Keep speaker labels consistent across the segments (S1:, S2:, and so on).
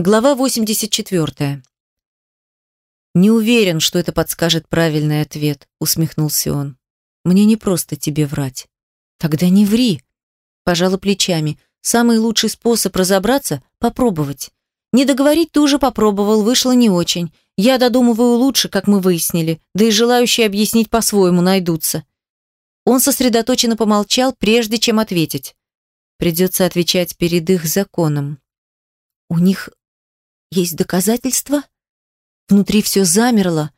S1: Глава 84. «Не уверен, что это подскажет правильный ответ», — усмехнулся он. «Мне не просто тебе врать». «Тогда не ври», — пожала плечами. «Самый лучший способ разобраться — попробовать. Не договорить ты уже попробовал, вышло не очень. Я додумываю лучше, как мы выяснили, да и желающие объяснить по-своему найдутся». Он сосредоточенно помолчал, прежде чем ответить. Придется отвечать перед их законом. У них есть доказательства? Внутри все замерло,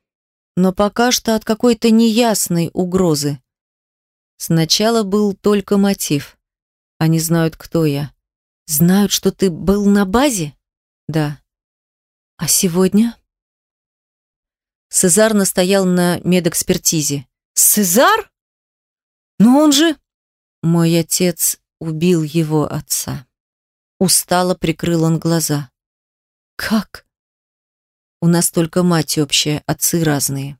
S1: но пока что от какой-то неясной угрозы. Сначала был только мотив. Они знают, кто я. Знают, что ты был на базе? Да. А сегодня? Сезар настоял на медэкспертизе. Сезар? Но он же... Мой отец убил его отца. Устало прикрыл он глаза. Как? У нас только мать общая, отцы разные.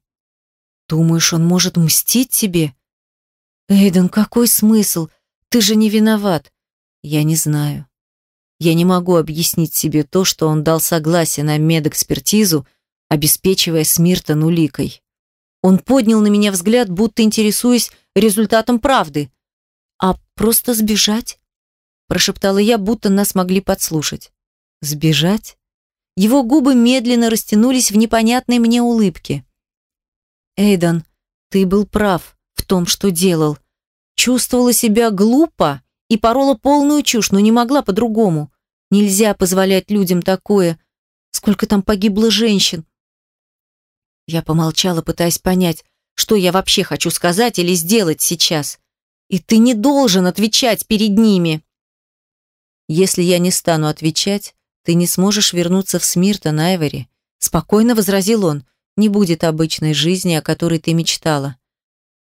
S1: Думаешь, он может мстить тебе? Эйден, какой смысл? Ты же не виноват. Я не знаю. Я не могу объяснить себе то, что он дал согласие на медэкспертизу, обеспечивая Смиртон уликой. Он поднял на меня взгляд, будто интересуясь результатом правды. «А просто сбежать?» прошептала я, будто нас могли подслушать. «Сбежать?» Его губы медленно растянулись в непонятной мне улыбке. «Эйдан, ты был прав в том, что делал. Чувствовала себя глупо и порола полную чушь, но не могла по-другому. Нельзя позволять людям такое. Сколько там погибло женщин?» Я помолчала, пытаясь понять, что я вообще хочу сказать или сделать сейчас. «И ты не должен отвечать перед ними!» «Если я не стану отвечать, ты не сможешь вернуться в Смиртон, Айвори», — спокойно возразил он. «Не будет обычной жизни, о которой ты мечтала».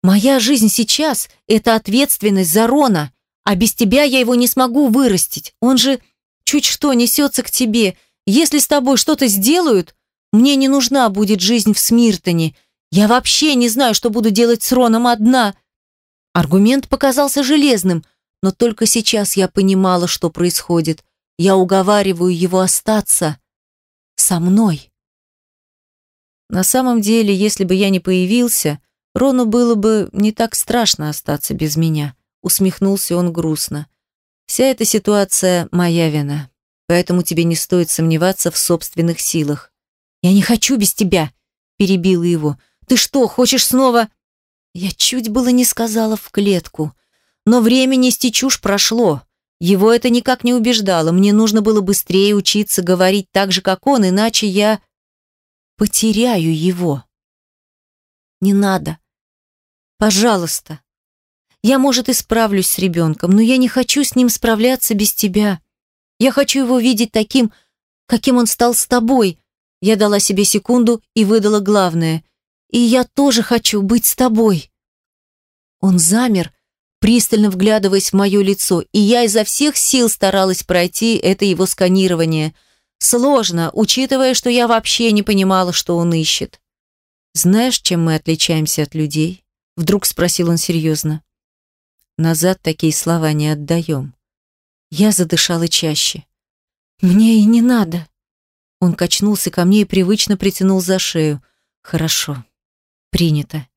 S1: «Моя жизнь сейчас — это ответственность за Рона, а без тебя я его не смогу вырастить. Он же чуть что несется к тебе. Если с тобой что-то сделают, мне не нужна будет жизнь в Смиртоне. Я вообще не знаю, что буду делать с Роном одна». Аргумент показался железным, но только сейчас я понимала, что происходит. Я уговариваю его остаться со мной. На самом деле, если бы я не появился, Рону было бы не так страшно остаться без меня. Усмехнулся он грустно. Вся эта ситуация моя вина. Поэтому тебе не стоит сомневаться в собственных силах. Я не хочу без тебя, перебила его. Ты что, хочешь снова? Я чуть было не сказала в клетку. Но времени стечушь прошло. Его это никак не убеждало. Мне нужно было быстрее учиться говорить так же, как он, иначе я потеряю его. Не надо. Пожалуйста. Я, может, и справлюсь с ребенком, но я не хочу с ним справляться без тебя. Я хочу его видеть таким, каким он стал с тобой. Я дала себе секунду и выдала главное. И я тоже хочу быть с тобой. Он замер, пристально вглядываясь в мое лицо, и я изо всех сил старалась пройти это его сканирование. Сложно, учитывая, что я вообще не понимала, что он ищет. «Знаешь, чем мы отличаемся от людей?» Вдруг спросил он серьезно. «Назад такие слова не отдаем». Я задышала чаще. «Мне и не надо». Он качнулся ко мне и привычно притянул за шею. «Хорошо. Принято».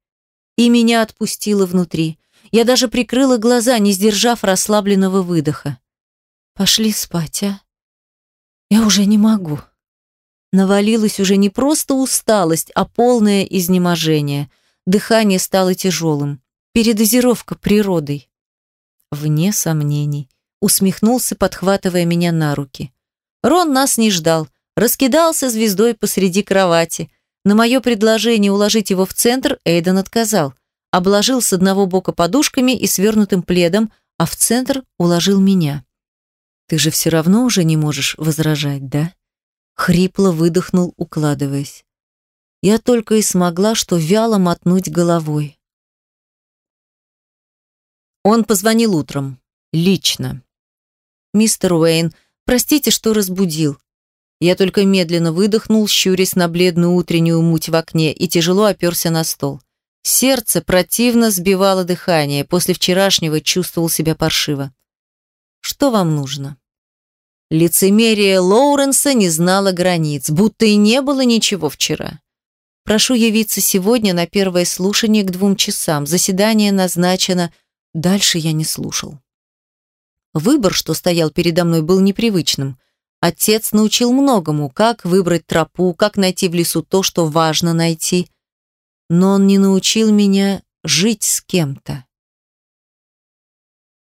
S1: И меня отпустило внутри. Я даже прикрыла глаза, не сдержав расслабленного выдоха. «Пошли спать, а? Я уже не могу». Навалилась уже не просто усталость, а полное изнеможение. Дыхание стало тяжелым. Передозировка природой. Вне сомнений. Усмехнулся, подхватывая меня на руки. Рон нас не ждал. Раскидался звездой посреди кровати. На мое предложение уложить его в центр Эйден отказал обложил с одного бока подушками и свернутым пледом, а в центр уложил меня. «Ты же все равно уже не можешь возражать, да?» Хрипло выдохнул, укладываясь. Я только и смогла, что вяло мотнуть головой. Он позвонил утром. Лично. «Мистер Уэйн, простите, что разбудил». Я только медленно выдохнул, щурясь на бледную утреннюю муть в окне и тяжело оперся на стол. Сердце противно сбивало дыхание, после вчерашнего чувствовал себя паршиво. «Что вам нужно?» Лицемерие Лоуренса не знало границ, будто и не было ничего вчера. Прошу явиться сегодня на первое слушание к двум часам. Заседание назначено. Дальше я не слушал. Выбор, что стоял передо мной, был непривычным. Отец научил многому, как выбрать тропу, как найти в лесу то, что важно найти. Но он не научил меня жить с кем-то.